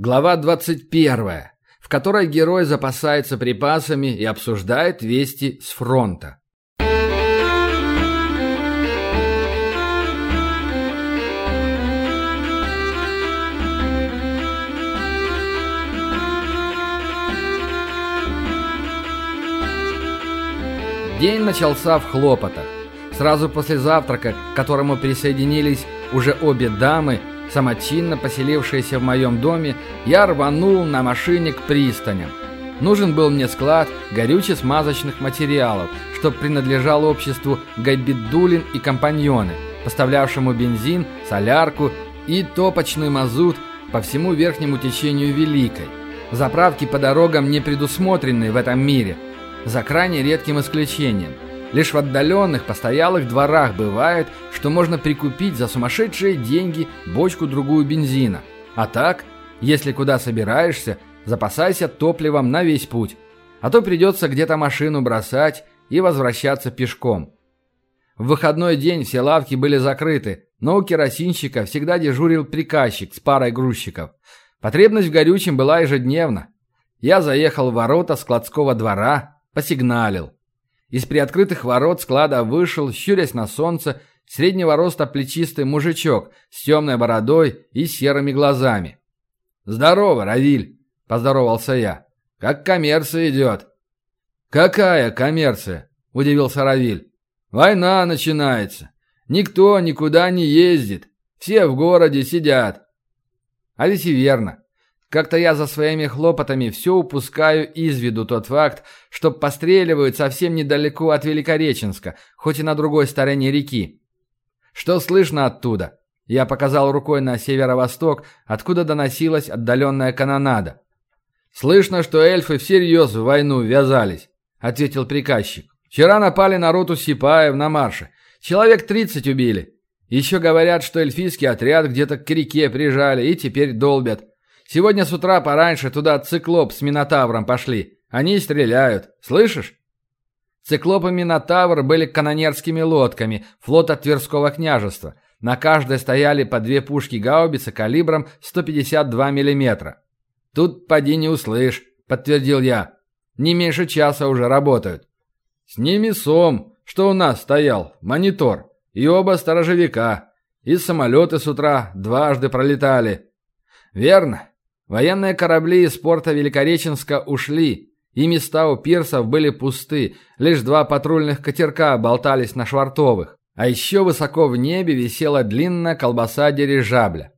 Глава 21, в которой герой запасается припасами и обсуждает вести с фронта. День начался в хлопотах. Сразу после завтрака, к которому присоединились уже обе дамы, самочинно поселившиеся в моем доме, я рванул на машине к пристаням. Нужен был мне склад горюче-смазочных материалов, что принадлежал обществу Гайбидулин и компаньоны, поставлявшему бензин, солярку и топочный мазут по всему верхнему течению Великой. Заправки по дорогам не предусмотрены в этом мире, за крайне редким исключением – Лишь в отдаленных постоялых дворах бывает, что можно прикупить за сумасшедшие деньги бочку-другую бензина. А так, если куда собираешься, запасайся топливом на весь путь. А то придется где-то машину бросать и возвращаться пешком. В выходной день все лавки были закрыты, но у керосинщика всегда дежурил приказчик с парой грузчиков. Потребность в горючем была ежедневно. Я заехал в ворота складского двора, посигналил. Из приоткрытых ворот склада вышел, щурясь на солнце, среднего роста плечистый мужичок с темной бородой и серыми глазами. «Здорово, Равиль!» – поздоровался я. «Как коммерция идет?» «Какая коммерция?» – удивился Равиль. «Война начинается. Никто никуда не ездит. Все в городе сидят». А ведь и верно. Как-то я за своими хлопотами все упускаю из виду тот факт, что постреливают совсем недалеко от Великореченска, хоть и на другой стороне реки. Что слышно оттуда? Я показал рукой на северо-восток, откуда доносилась отдаленная канонада. «Слышно, что эльфы всерьез в войну ввязались», — ответил приказчик. «Вчера напали на роту Сипаев на марше. Человек тридцать убили. Еще говорят, что эльфийский отряд где-то к реке прижали и теперь долбят. Сегодня с утра пораньше туда циклоп с Минотавром пошли. Они стреляют. Слышишь?» Циклоп и Минотавр были канонерскими лодками флота Тверского княжества. На каждой стояли по две пушки гаубицы калибром 152 мм. «Тут поди не услышь», — подтвердил я. «Не меньше часа уже работают». «С ними сом, что у нас стоял, монитор, и оба сторожевика. И самолеты с утра дважды пролетали». «Верно. Военные корабли из порта Великореченска ушли, и места у пирсов были пусты, лишь два патрульных катерка болтались на швартовых. А еще высоко в небе висела длинная колбаса дирижабля.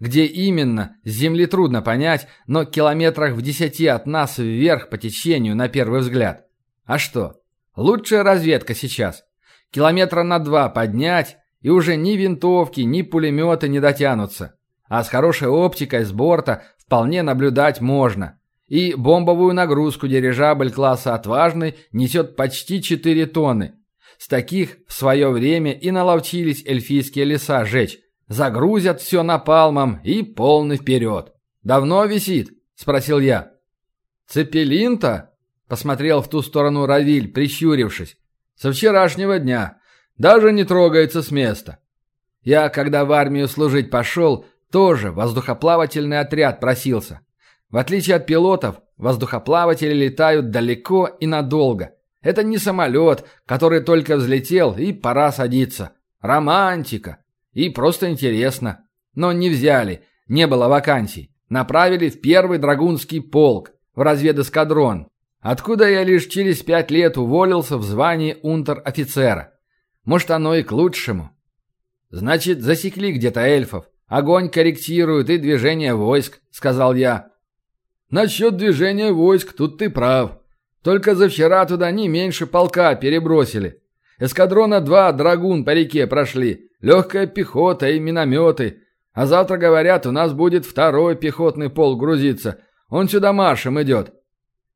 Где именно, с земли трудно понять, но километрах в десяти от нас вверх по течению на первый взгляд. А что? Лучшая разведка сейчас. Километра на два поднять, и уже ни винтовки, ни пулеметы не дотянутся. А с хорошей оптикой с борта вполне наблюдать можно. И бомбовую нагрузку дирижабль класса «Отважный» несет почти 4 тонны. С таких в свое время и наловчились эльфийские леса жечь. Загрузят все напалмом и полный вперед. «Давно висит?» – спросил я. «Цепелин-то?» – посмотрел в ту сторону Равиль, прищурившись. «Со вчерашнего дня. Даже не трогается с места. Я, когда в армию служить пошел, тоже воздухоплавательный отряд просился. В отличие от пилотов, воздухоплаватели летают далеко и надолго. Это не самолет, который только взлетел и пора садиться. Романтика. И просто интересно. Но не взяли, не было вакансий. Направили в первый драгунский полк, в разведэскадрон. Откуда я лишь через пять лет уволился в звании унтер-офицера. Может, оно и к лучшему. Значит, засекли где-то эльфов. Огонь корректирует и движение войск», — сказал я. «Насчет движения войск тут ты прав. Только за вчера туда не меньше полка перебросили. Эскадрона два драгун по реке прошли, легкая пехота и минометы. А завтра, говорят, у нас будет второй пехотный полк грузиться. Он сюда маршем идет.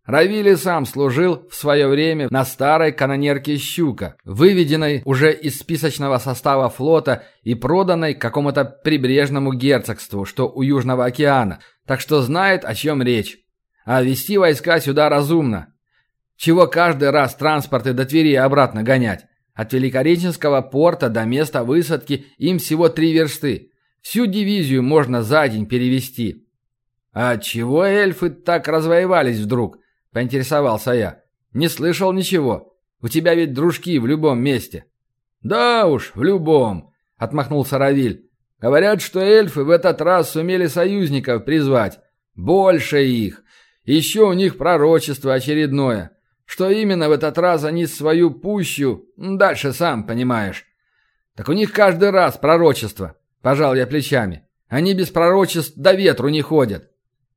Равили сам служил в свое время на старой канонерке «Щука», выведенной уже из списочного состава флота и проданной какому-то прибрежному герцогству, что у Южного океана, так что знает, о чем речь. А вести войска сюда разумно. Чего каждый раз транспорты до Твери обратно гонять? От Великореченского порта до места высадки им всего три версты. Всю дивизию можно за день перевести. «А чего эльфы так развоевались вдруг?» – поинтересовался я. «Не слышал ничего. У тебя ведь дружки в любом месте». «Да уж, в любом», – отмахнулся Равиль. «Говорят, что эльфы в этот раз сумели союзников призвать. Больше их. Еще у них пророчество очередное. Что именно в этот раз они свою пущу, дальше сам понимаешь. Так у них каждый раз пророчество, пожал я плечами. Они без пророчеств до ветру не ходят.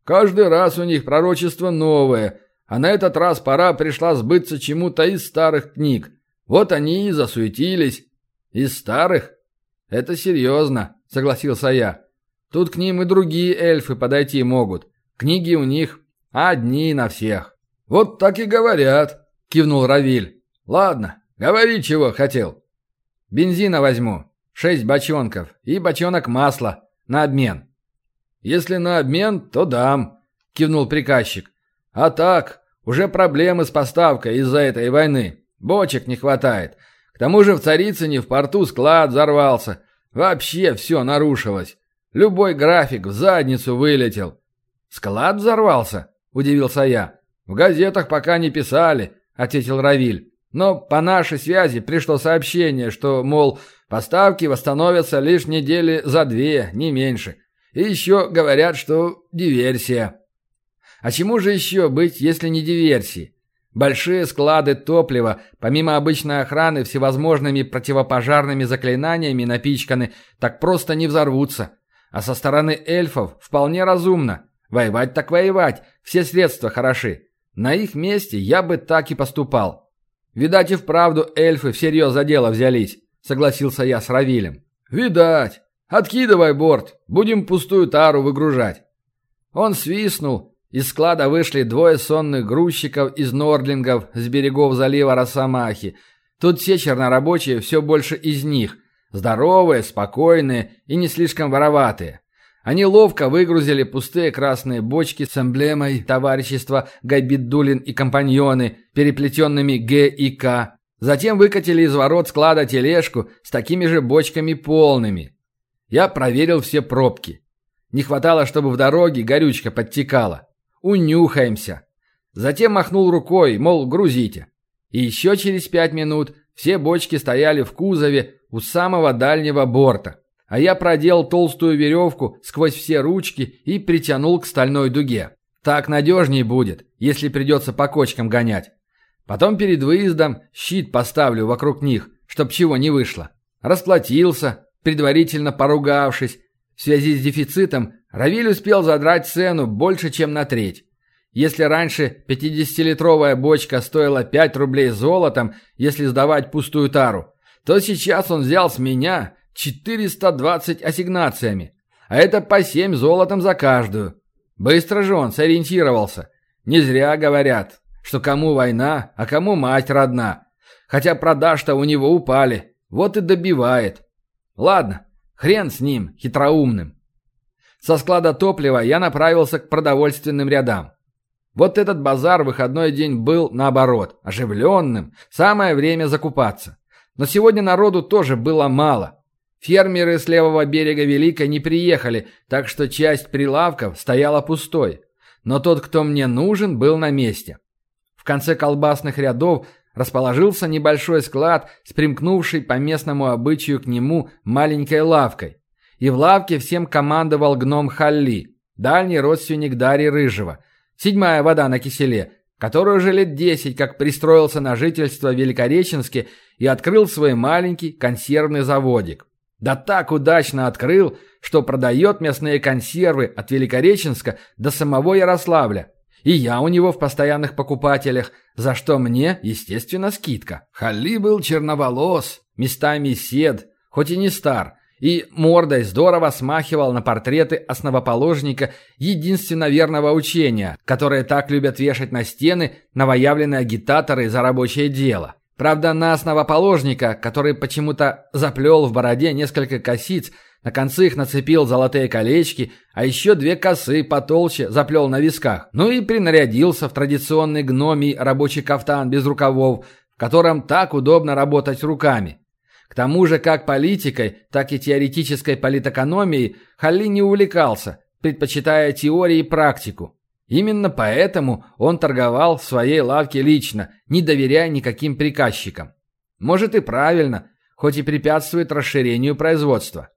Каждый раз у них пророчество новое, а на этот раз пора пришла сбыться чему-то из старых книг. Вот они и засуетились. Из старых? Это серьезно, согласился я. Тут к ним и другие эльфы подойти могут. Книги у них одни на всех. «Вот так и говорят», — кивнул Равиль. «Ладно, говори, чего хотел». «Бензина возьму. Шесть бочонков. И бочонок масла. На обмен». «Если на обмен, то дам», — кивнул приказчик. «А так, уже проблемы с поставкой из-за этой войны. Бочек не хватает. К тому же в Царицыне в порту склад взорвался. Вообще все нарушилось. Любой график в задницу вылетел». «Склад взорвался?» – удивился я. «В газетах пока не писали», — ответил Равиль. «Но по нашей связи пришло сообщение, что, мол, поставки восстановятся лишь недели за две, не меньше. И еще говорят, что диверсия». А чему же еще быть, если не диверсии? Большие склады топлива, помимо обычной охраны, всевозможными противопожарными заклинаниями напичканы, так просто не взорвутся. А со стороны эльфов вполне разумно. Воевать так воевать, все средства хороши. На их месте я бы так и поступал. Видать и вправду эльфы всерьез за дело взялись, согласился я с Равилем. Видать. Откидывай борт, будем пустую тару выгружать. Он свистнул, из склада вышли двое сонных грузчиков из нордлингов с берегов залива Росомахи. Тут все чернорабочие, все больше из них. Здоровые, спокойные и не слишком вороватые. Они ловко выгрузили пустые красные бочки с эмблемой товарищества Гайбиддулин и компаньоны, переплетенными Г и К. Затем выкатили из ворот склада тележку с такими же бочками полными. Я проверил все пробки. Не хватало, чтобы в дороге горючка подтекала. Унюхаемся. Затем махнул рукой, мол, грузите. И еще через пять минут все бочки стояли в кузове у самого дальнего борта а я продел толстую веревку сквозь все ручки и притянул к стальной дуге. Так надежнее будет, если придется по кочкам гонять. Потом перед выездом щит поставлю вокруг них, чтоб чего не вышло. Расплатился, предварительно поругавшись. В связи с дефицитом Равиль успел задрать цену больше, чем на треть. Если раньше 50-литровая бочка стоила 5 рублей золотом, если сдавать пустую тару, то сейчас он взял с меня 420 ассигнациями, а это по 7 золотом за каждую. Быстро же он сориентировался. Не зря говорят, что кому война, а кому мать родна. Хотя продаж-то у него упали, вот и добивает. Ладно, хрен с ним, хитроумным. Со склада топлива я направился к продовольственным рядам. Вот этот базар выходной день был, наоборот, оживленным, самое время закупаться. Но сегодня народу тоже было мало. Фермеры с левого берега Великой не приехали, так что часть прилавков стояла пустой. Но тот, кто мне нужен, был на месте. В конце колбасных рядов расположился небольшой склад с примкнувшей по местному обычаю к нему маленькой лавкой. И в лавке всем командовал гном Халли, дальний родственник Дарьи Рыжего, седьмая вода на киселе, который уже лет десять как пристроился на жительство в Великореченске и открыл свой маленький консервный заводик. Да так удачно открыл, что продает мясные консервы от Великореченска до самого Ярославля. И я у него в постоянных покупателях, за что мне, естественно, скидка. Хали был черноволос, местами сед, хоть и не стар, и мордой здорово смахивал на портреты основоположника единственно верного учения, которое так любят вешать на стены новоявленные агитаторы за рабочее дело. Правда, на основоположника, который почему-то заплел в бороде несколько косиц, на концы их нацепил золотые колечки, а еще две косы потолще заплел на висках. Ну и принарядился в традиционный гномий рабочий кафтан без рукавов, в котором так удобно работать руками. К тому же как политикой, так и теоретической политэкономией Халли не увлекался, предпочитая теории и практику. Именно поэтому он торговал в своей лавке лично, не доверяя никаким приказчикам. Может и правильно, хоть и препятствует расширению производства.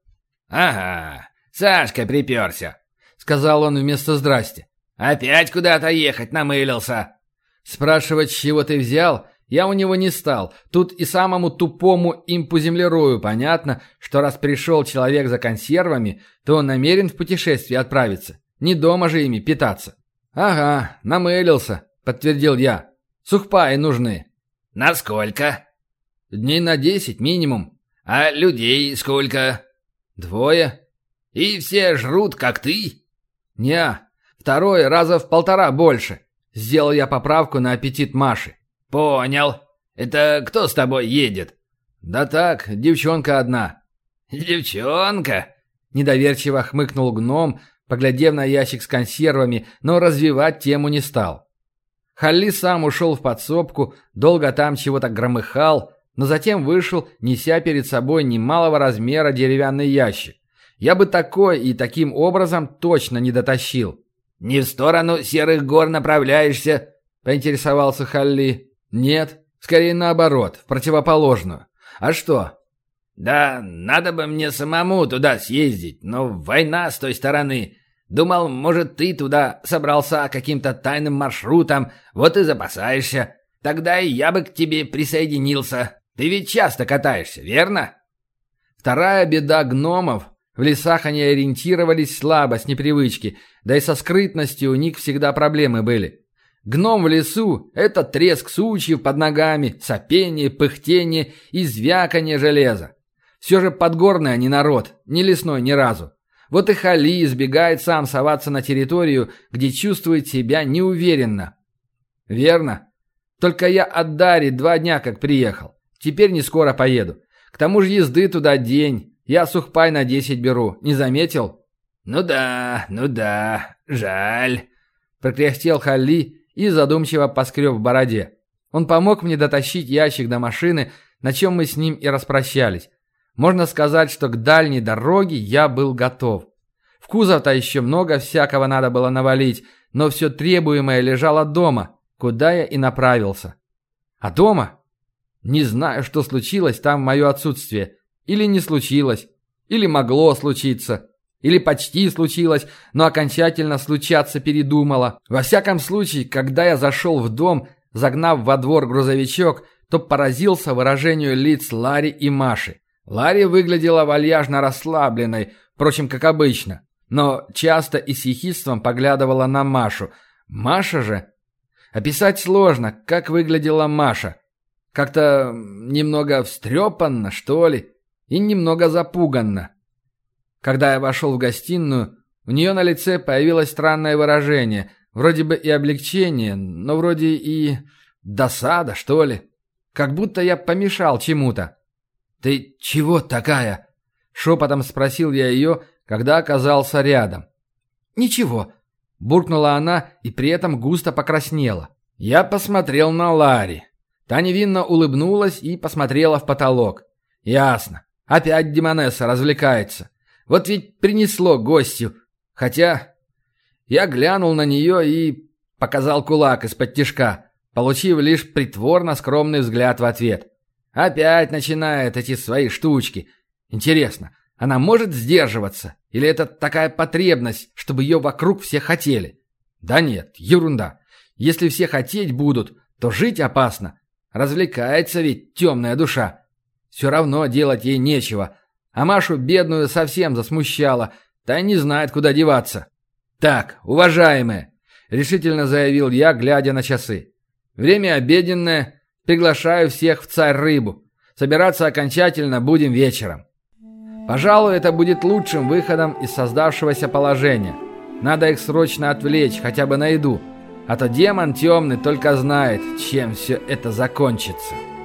«Ага, Сашка приперся», — сказал он вместо «здрасте». «Опять куда-то ехать намылился». Спрашивать, с чего ты взял, я у него не стал. Тут и самому тупому импуземлерою понятно, что раз пришел человек за консервами, то он намерен в путешествие отправиться. Не дома же ими питаться. «Ага, намылился», — подтвердил я. «Сухпаи нужны». «Насколько?» «Дней на десять минимум». «А людей сколько?» «Двое». «И все жрут, как ты?» «Не, второй раза в полтора больше». Сделал я поправку на аппетит Маши. «Понял. Это кто с тобой едет?» «Да так, девчонка одна». «Девчонка?» Недоверчиво хмыкнул гном, поглядев на ящик с консервами, но развивать тему не стал. Халли сам ушел в подсобку, долго там чего-то громыхал, но затем вышел, неся перед собой немалого размера деревянный ящик. Я бы такой и таким образом точно не дотащил. «Не в сторону серых гор направляешься?» — поинтересовался Халли. «Нет, скорее наоборот, в противоположную. А что?» «Да надо бы мне самому туда съездить, но война с той стороны. Думал, может, ты туда собрался каким-то тайным маршрутом, вот и запасаешься. Тогда и я бы к тебе присоединился. Ты ведь часто катаешься, верно?» Вторая беда гномов в лесах они ориентировались слабо, с непривычки, да и со скрытностью у них всегда проблемы были. Гном в лесу — это треск сучьев под ногами, сопение, пыхтение и звяканье железа. Все же подгорный они народ, не лесной ни разу. Вот и Хали избегает сам соваться на территорию, где чувствует себя неуверенно. Верно. Только я от Дари два дня как приехал. Теперь не скоро поеду. К тому же езды туда день. Я сухпай на десять беру. Не заметил? Ну да, ну да. Жаль. Прокряхтел Халли и задумчиво поскреб в бороде. Он помог мне дотащить ящик до машины, на чем мы с ним и распрощались. Можно сказать, что к дальней дороге я был готов. В кузов-то еще много всякого надо было навалить, но все требуемое лежало дома, куда я и направился. А дома? Не знаю, что случилось там в мое отсутствие. Или не случилось. Или могло случиться. Или почти случилось, но окончательно случаться передумала. Во всяком случае, когда я зашел в дом, загнав во двор грузовичок, то поразился выражению лиц Ларри и Маши. Ларри выглядела вальяжно расслабленной, впрочем, как обычно, но часто и с ехидством поглядывала на Машу. Маша же... Описать сложно, как выглядела Маша. Как-то немного встрепанно, что ли, и немного запуганно. Когда я вошел в гостиную, у нее на лице появилось странное выражение, вроде бы и облегчение, но вроде и досада, что ли. Как будто я помешал чему-то. «Ты чего такая?» — шепотом спросил я ее, когда оказался рядом. «Ничего», — буркнула она и при этом густо покраснела. Я посмотрел на Ларри. Та невинно улыбнулась и посмотрела в потолок. «Ясно. Опять Демонесса развлекается. Вот ведь принесло гостю. Хотя...» Я глянул на нее и показал кулак из-под тишка, получив лишь притворно скромный взгляд в ответ. Опять начинает эти свои штучки. Интересно, она может сдерживаться? Или это такая потребность, чтобы ее вокруг все хотели? Да нет, ерунда. Если все хотеть будут, то жить опасно. Развлекается ведь темная душа. Все равно делать ей нечего. А Машу бедную совсем засмущала. Та не знает, куда деваться. «Так, уважаемые!» — решительно заявил я, глядя на часы. «Время обеденное, Приглашаю всех в царь рыбу. Собираться окончательно будем вечером. Пожалуй, это будет лучшим выходом из создавшегося положения. Надо их срочно отвлечь, хотя бы на еду. А то демон темный только знает, чем все это закончится».